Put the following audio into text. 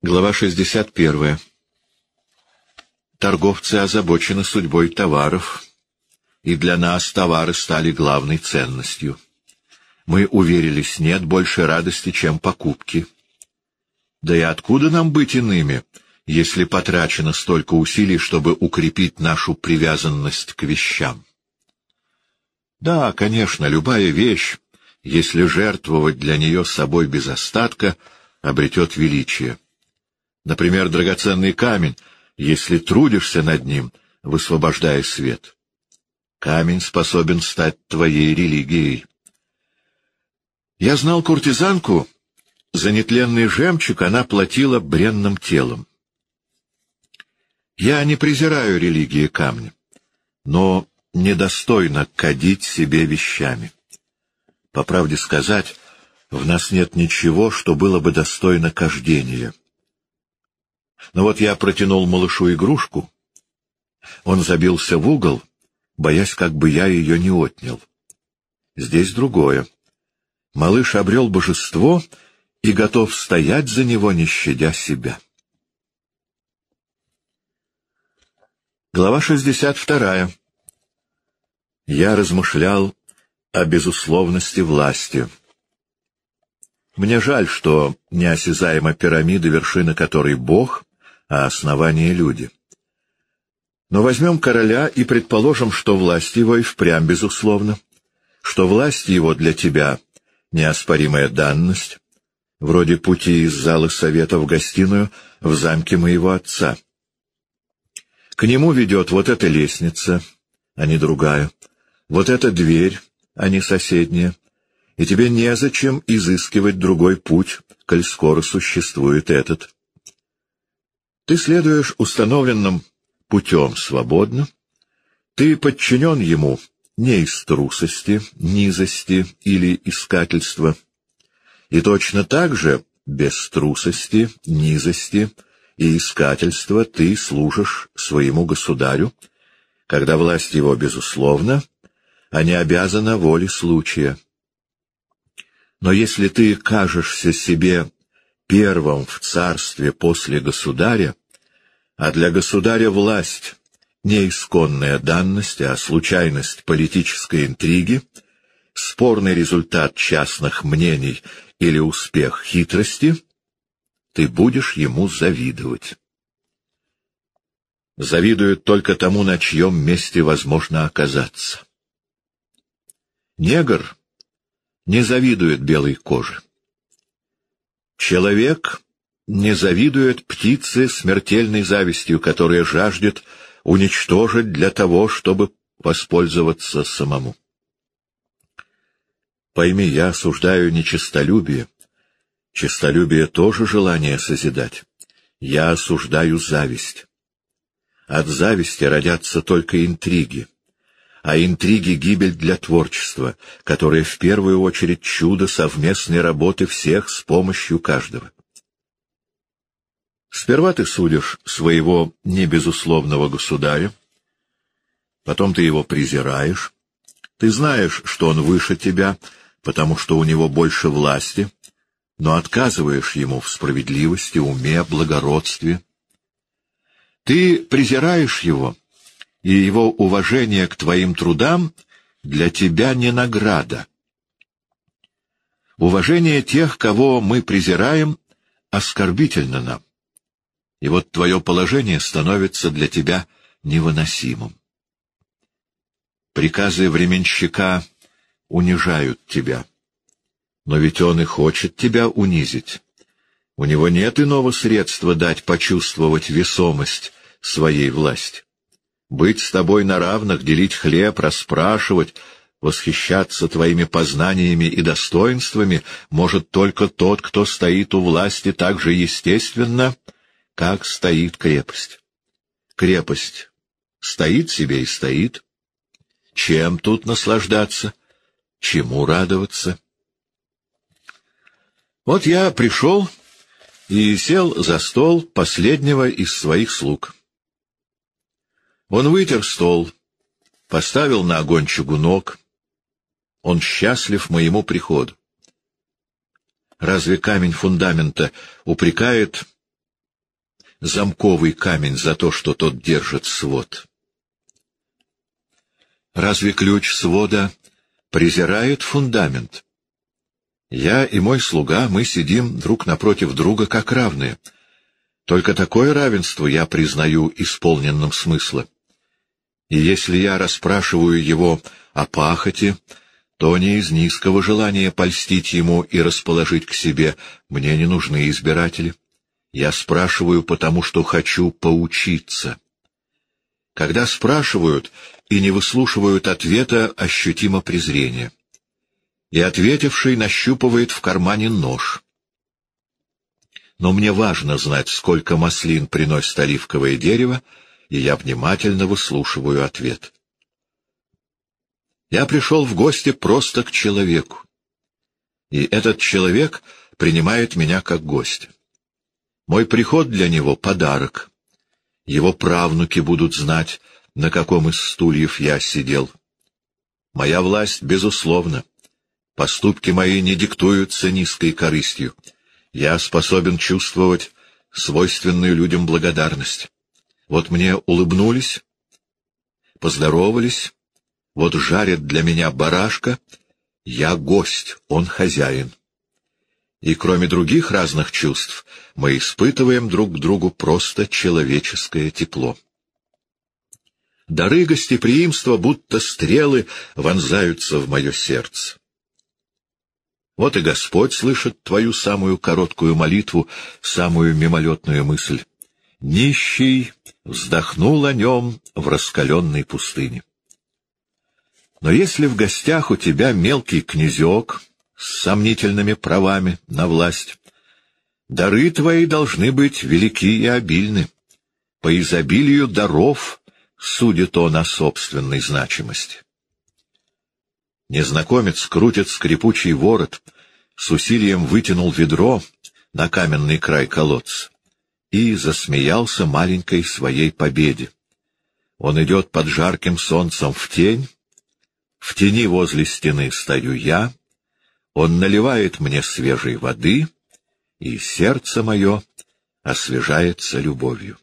Глава 61. Торговцы озабочены судьбой товаров, и для нас товары стали главной ценностью. Мы уверились, нет больше радости, чем покупки. Да и откуда нам быть иными, если потрачено столько усилий, чтобы укрепить нашу привязанность к вещам? Да, конечно, любая вещь, если жертвовать для нее собой без остатка, обретет величие. Например, драгоценный камень, если трудишься над ним, высвобождая свет. Камень способен стать твоей религией. Я знал куртизанку, за нетленный жемчуг она платила бренным телом. Я не презираю религии камня, но недостойно кадить себе вещами. По правде сказать, в нас нет ничего, что было бы достойно кождения. Но вот я протянул малышу игрушку. Он забился в угол, боясь, как бы я ее не отнял. Здесь другое. Малыш обрел божество и готов стоять за него, не щадя себя. Глава 62. Я размышлял о безусловности власти. Мне жаль, что неосязаема пирамида, вершина которой Бог, а основание — люди. Но возьмем короля и предположим, что власть его и впрямь безусловна, что власть его для тебя — неоспоримая данность, вроде пути из зала совета в гостиную в замке моего отца. К нему ведет вот эта лестница, а не другая, вот эта дверь, а не соседняя, и тебе незачем изыскивать другой путь, коль скоро существует этот. Ты следуешь установленным путем свободно, ты подчинен ему не из трусости, низости или искательства, и точно так же без трусости, низости и искательства ты служишь своему государю, когда власть его безусловна, а не обязана воле случая. Но если ты кажешься себе первым в царстве после государя, а для государя власть — не исконная данность, а случайность политической интриги, спорный результат частных мнений или успех хитрости, ты будешь ему завидовать. Завидуют только тому, на чьем месте возможно оказаться. Негр не завидует белой коже. Человек не завидует птице смертельной завистью, которая жаждет уничтожить для того, чтобы воспользоваться самому. Пойми, я осуждаю не честолюбие. Честолюбие тоже желание созидать. Я осуждаю зависть. От зависти родятся только интриги. А интриги — гибель для творчества, которое в первую очередь чудо совместной работы всех с помощью каждого. Сперва ты судишь своего небезусловного государя, потом ты его презираешь, ты знаешь, что он выше тебя, потому что у него больше власти, но отказываешь ему в справедливости, уме, благородстве. Ты презираешь его, и его уважение к твоим трудам для тебя не награда. Уважение тех, кого мы презираем, оскорбительно нам и вот твое положение становится для тебя невыносимым. Приказы временщика унижают тебя. Но ведь он и хочет тебя унизить. У него нет иного средства дать почувствовать весомость своей власти. Быть с тобой на равных, делить хлеб, расспрашивать, восхищаться твоими познаниями и достоинствами может только тот, кто стоит у власти так же естественно, как стоит крепость. Крепость стоит себе и стоит. Чем тут наслаждаться? Чему радоваться? Вот я пришел и сел за стол последнего из своих слуг. Он вытер стол, поставил на огонь чугунок. Он счастлив моему приходу. Разве камень фундамента упрекает замковый камень за то, что тот держит свод. Разве ключ свода презирает фундамент? Я и мой слуга, мы сидим друг напротив друга как равные. Только такое равенство я признаю исполненным смысла. И если я расспрашиваю его о пахоте, то не из низкого желания польстить ему и расположить к себе мне не нужны избиратели. Я спрашиваю, потому что хочу поучиться. Когда спрашивают и не выслушивают ответа, ощутимо презрение. И ответивший нащупывает в кармане нож. Но мне важно знать, сколько маслин приносит оливковое дерево, и я внимательно выслушиваю ответ. Я пришел в гости просто к человеку. И этот человек принимает меня как гость. Мой приход для него — подарок. Его правнуки будут знать, на каком из стульев я сидел. Моя власть, безусловно. Поступки мои не диктуются низкой корыстью. Я способен чувствовать свойственную людям благодарность. Вот мне улыбнулись, поздоровались, вот жарит для меня барашка, я гость, он хозяин. И кроме других разных чувств, мы испытываем друг к другу просто человеческое тепло. Дары гостеприимства, будто стрелы, вонзаются в мое сердце. Вот и Господь слышит твою самую короткую молитву, самую мимолетную мысль. Нищий вздохнул о нем в раскаленной пустыне. Но если в гостях у тебя мелкий князек с сомнительными правами на власть, дары твои должны быть велики и обильны. По изобилию даров судит он о собственной значимости. Незнакомец крутит скрипучий ворот, с усилием вытянул ведро на каменный край колодца и засмеялся маленькой своей победе. Он идет под жарким солнцем в тень, в тени возле стены стою я, он наливает мне свежей воды, и сердце мое освежается любовью.